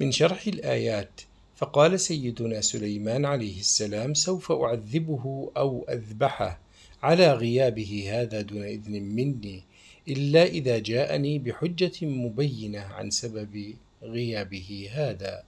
من شرح الآيات. فقال سيدنا سليمان عليه السلام سوف أعذبه أو أذبحه؟ على غيابه هذا دون إذن مني إلا إذا جاءني بحجة مبينة عن سبب غيابه هذا.